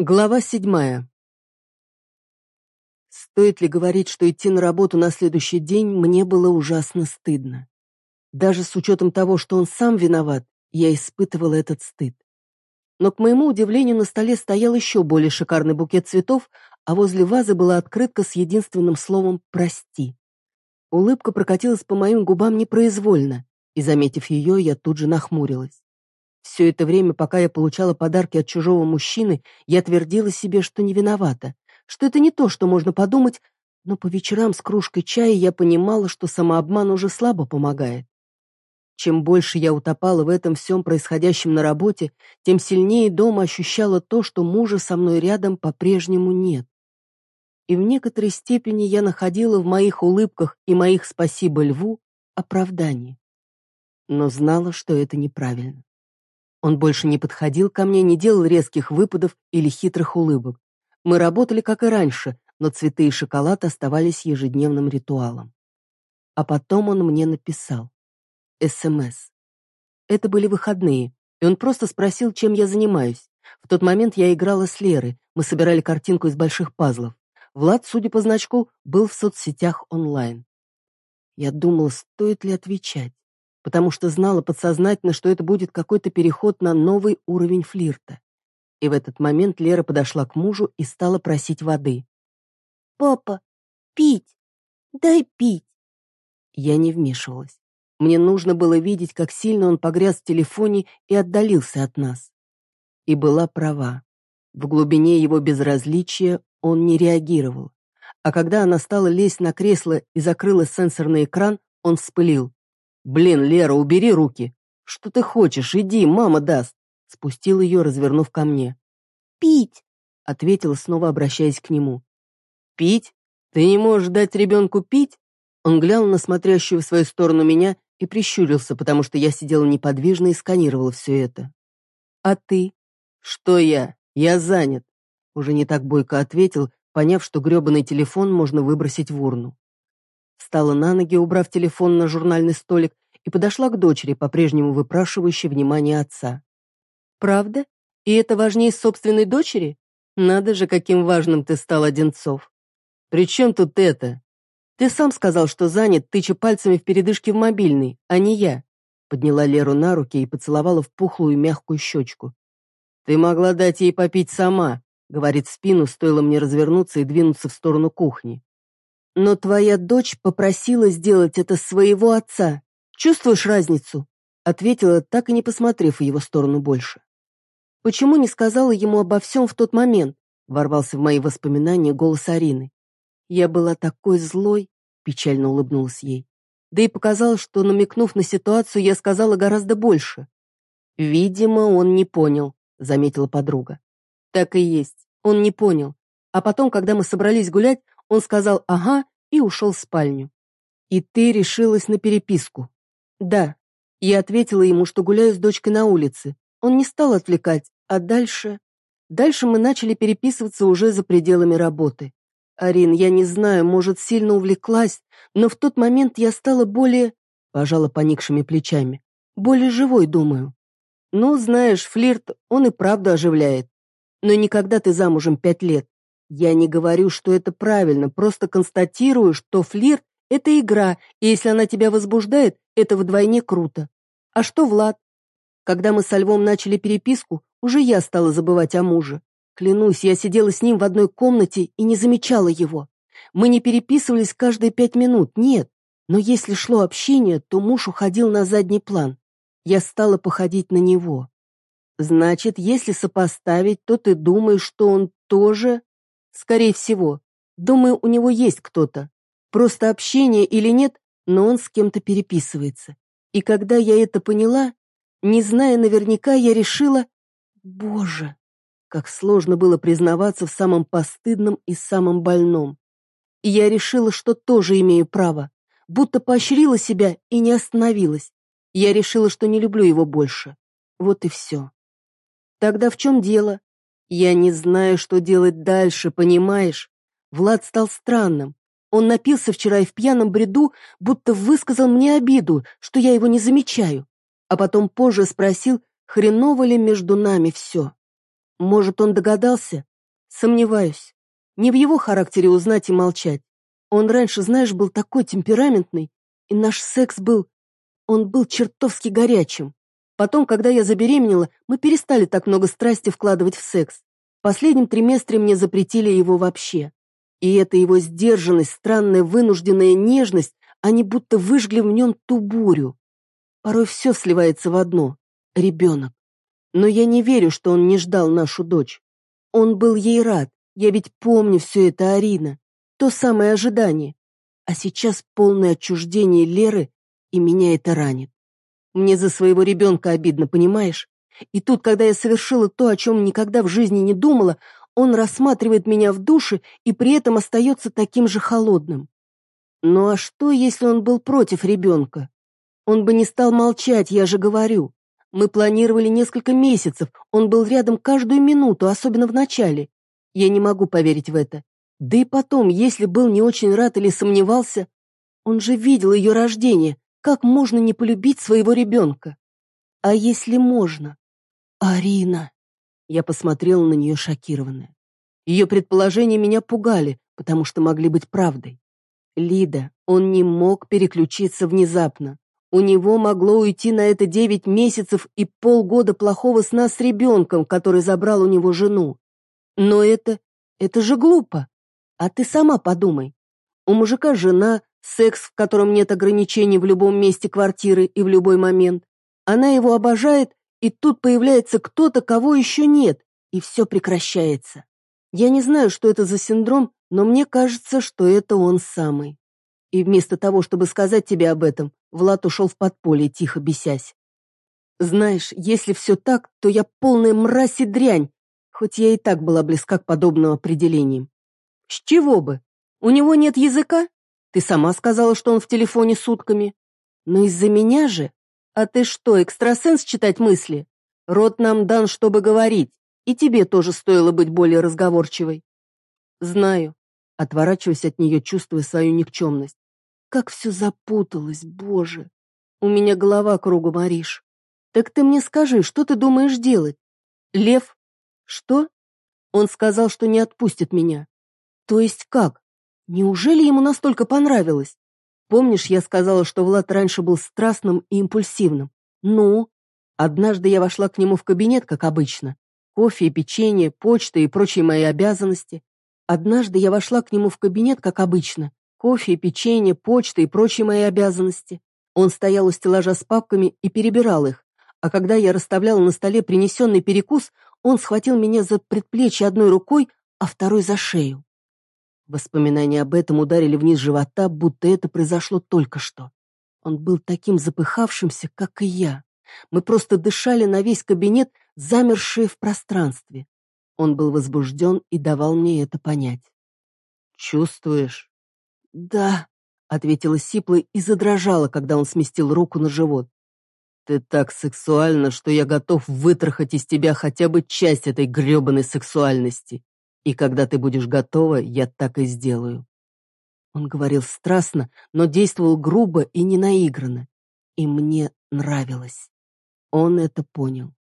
Глава седьмая. Стоит ли говорить, что идти на работу на следующий день мне было ужасно стыдно. Даже с учетом того, что он сам виноват, я испытывала этот стыд. Но, к моему удивлению, на столе стоял еще более шикарный букет цветов, а возле вазы была открытка с единственным словом «прости». Улыбка прокатилась по моим губам непроизвольно, и, заметив ее, я тут же нахмурилась. Все это время, пока я получала подарки от чужого мужчины, я твердила себе, что не виновата, что это не то, что можно подумать, но по вечерам с кружкой чая я понимала, что самообман уже слабо помогает. Чем больше я утопала в этом всем происходящем на работе, тем сильнее дома ощущала то, что мужа со мной рядом по-прежнему нет. И в некоторой степени я находила в моих улыбках и моих «спасибо льву» оправдание. Но знала, что это неправильно. Он больше не подходил ко мне, не делал резких выпадов или хитрых улыбок. Мы работали, как и раньше, но цветы и шоколад оставались ежедневным ритуалом. А потом он мне написал. СМС. Это были выходные, и он просто спросил, чем я занимаюсь. В тот момент я играла с Лерой, мы собирали картинку из больших пазлов. Влад, судя по значку, был в соцсетях онлайн. Я думала, стоит ли отвечать потому что знала подсознательно, что это будет какой-то переход на новый уровень флирта. И в этот момент Лера подошла к мужу и стала просить воды. «Папа, пить! Дай пить!» Я не вмешивалась. Мне нужно было видеть, как сильно он погряз в телефоне и отдалился от нас. И была права. В глубине его безразличия он не реагировал. А когда она стала лезть на кресло и закрыла сенсорный экран, он вспылил. «Блин, Лера, убери руки! Что ты хочешь? Иди, мама даст!» Спустил ее, развернув ко мне. «Пить!» — ответила, снова обращаясь к нему. «Пить? Ты не можешь дать ребенку пить?» Он глянул на смотрящую в свою сторону меня и прищурился, потому что я сидела неподвижно и сканировала все это. «А ты?» «Что я? Я занят!» Уже не так бойко ответил, поняв, что гребаный телефон можно выбросить в урну. Встала на ноги, убрав телефон на журнальный столик, и подошла к дочери, по-прежнему выпрашивающей внимание отца. «Правда? И это важнее собственной дочери? Надо же, каким важным ты стал, Одинцов!» «При чем тут это?» «Ты сам сказал, что занят, тыча пальцами в передышке в мобильный, а не я». Подняла Леру на руки и поцеловала в пухлую мягкую щечку. «Ты могла дать ей попить сама», — говорит спину, стоило мне развернуться и двинуться в сторону кухни. Но твоя дочь попросила сделать это своего отца. Чувствуешь разницу? Ответила, так и не посмотрев в его сторону больше. Почему не сказала ему обо всем в тот момент? Ворвался в мои воспоминания голос Арины. Я была такой злой, печально улыбнулась ей. Да и показалось, что, намекнув на ситуацию, я сказала гораздо больше. «Видимо, он не понял», — заметила подруга. «Так и есть, он не понял. А потом, когда мы собрались гулять, он сказал «ага» и ушел в спальню. «И ты решилась на переписку?» «Да». Я ответила ему, что гуляю с дочкой на улице. Он не стал отвлекать, а дальше... Дальше мы начали переписываться уже за пределами работы. Арин, я не знаю, может, сильно увлеклась, но в тот момент я стала более... Пожала поникшими плечами. Более живой, думаю. Ну, знаешь, флирт, он и правда оживляет. Но никогда ты замужем пять лет. Я не говорю, что это правильно, просто констатирую, что флирт — это игра, и если она тебя возбуждает, это вдвойне круто. А что Влад? Когда мы со Львом начали переписку, уже я стала забывать о муже. Клянусь, я сидела с ним в одной комнате и не замечала его. Мы не переписывались каждые пять минут, нет. Но если шло общение, то муж уходил на задний план. Я стала походить на него. Значит, если сопоставить, то ты думаешь, что он тоже Скорее всего. Думаю, у него есть кто-то. Просто общение или нет, но он с кем-то переписывается. И когда я это поняла, не зная наверняка, я решила... Боже, как сложно было признаваться в самом постыдном и самом больном. И я решила, что тоже имею право. Будто поощрила себя и не остановилась. Я решила, что не люблю его больше. Вот и все. Тогда в чем дело? Я не знаю, что делать дальше, понимаешь? Влад стал странным. Он напился вчера и в пьяном бреду, будто высказал мне обиду, что я его не замечаю. А потом позже спросил, хреново ли между нами все. Может, он догадался? Сомневаюсь. Не в его характере узнать и молчать. Он раньше, знаешь, был такой темпераментный, и наш секс был... Он был чертовски горячим. Потом, когда я забеременела, мы перестали так много страсти вкладывать в секс. В последнем триместре мне запретили его вообще. И эта его сдержанность, странная вынужденная нежность, они будто выжгли в нем ту бурю. Порой все сливается в одно — ребенок. Но я не верю, что он не ждал нашу дочь. Он был ей рад, я ведь помню все это, Арина. То самое ожидание. А сейчас полное отчуждение Леры, и меня это ранит. Мне за своего ребенка обидно, понимаешь? И тут, когда я совершила то, о чем никогда в жизни не думала, он рассматривает меня в душе и при этом остается таким же холодным. Ну а что, если он был против ребенка? Он бы не стал молчать, я же говорю. Мы планировали несколько месяцев, он был рядом каждую минуту, особенно в начале. Я не могу поверить в это. Да и потом, если был не очень рад или сомневался, он же видел ее рождение, как можно не полюбить своего ребенка? А если можно? Арина. Я посмотрела на нее шокированная. Ее предположения меня пугали, потому что могли быть правдой. Лида, он не мог переключиться внезапно. У него могло уйти на это девять месяцев и полгода плохого сна с ребенком, который забрал у него жену. Но это... это же глупо. А ты сама подумай. У мужика жена, секс, в котором нет ограничений в любом месте квартиры и в любой момент. Она его обожает, и тут появляется кто-то, кого еще нет, и все прекращается. Я не знаю, что это за синдром, но мне кажется, что это он самый. И вместо того, чтобы сказать тебе об этом, Влад ушел в подполье, тихо бесясь. Знаешь, если все так, то я полная мразь и дрянь, хоть я и так была близка к подобным определениям. С чего бы? У него нет языка? Ты сама сказала, что он в телефоне сутками. Но из-за меня же? А ты что, экстрасенс читать мысли? Рот нам дан, чтобы говорить, и тебе тоже стоило быть более разговорчивой. Знаю. Отворачиваясь от нее, чувствуя свою никчемность. Как все запуталось, боже. У меня голова кругом, Ариш. Так ты мне скажи, что ты думаешь делать? Лев? Что? Он сказал, что не отпустит меня. То есть как? Неужели ему настолько понравилось? Помнишь, я сказала, что Влад раньше был страстным и импульсивным? Ну? Однажды я вошла к нему в кабинет, как обычно. Кофе, печенье, почта и прочие мои обязанности. Однажды я вошла к нему в кабинет, как обычно. Кофе, печенье, почта и прочие мои обязанности. Он стоял у стеллажа с папками и перебирал их. А когда я расставляла на столе принесенный перекус, он схватил меня за предплечье одной рукой, а второй за шею. Воспоминания об этом ударили вниз живота, будто это произошло только что. Он был таким запыхавшимся, как и я. Мы просто дышали на весь кабинет, замершие в пространстве. Он был возбужден и давал мне это понять. «Чувствуешь?» «Да», — ответила Сипла и задрожала, когда он сместил руку на живот. «Ты так сексуальна, что я готов вытрахать из тебя хотя бы часть этой гребаной сексуальности. И когда ты будешь готова, я так и сделаю». Он говорил страстно, но действовал грубо и ненаигранно. И мне нравилось. Он это понял.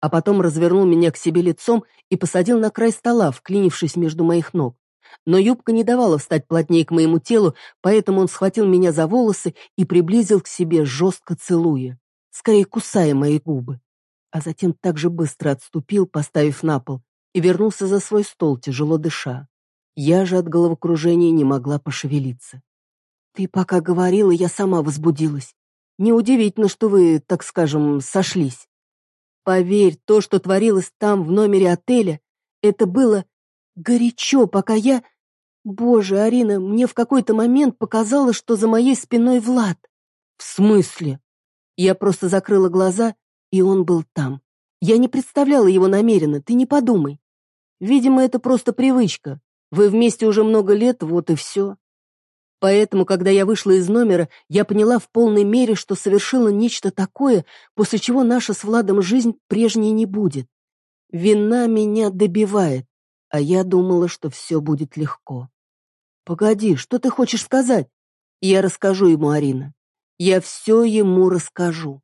А потом развернул меня к себе лицом и посадил на край стола, вклинившись между моих ног. Но юбка не давала встать плотнее к моему телу, поэтому он схватил меня за волосы и приблизил к себе, жестко целуя, скорее кусая мои губы. А затем так же быстро отступил, поставив на пол, и вернулся за свой стол, тяжело дыша. Я же от головокружения не могла пошевелиться. «Ты пока говорила, я сама возбудилась. Неудивительно, что вы, так скажем, сошлись. Поверь, то, что творилось там, в номере отеля, это было горячо, пока я... Боже, Арина, мне в какой-то момент показалось, что за моей спиной Влад. В смысле? Я просто закрыла глаза, и он был там. Я не представляла его намеренно, ты не подумай. Видимо, это просто привычка. Вы вместе уже много лет, вот и все. Поэтому, когда я вышла из номера, я поняла в полной мере, что совершила нечто такое, после чего наша с Владом жизнь прежней не будет. Вина меня добивает, а я думала, что все будет легко. Погоди, что ты хочешь сказать? Я расскажу ему, Арина. Я все ему расскажу.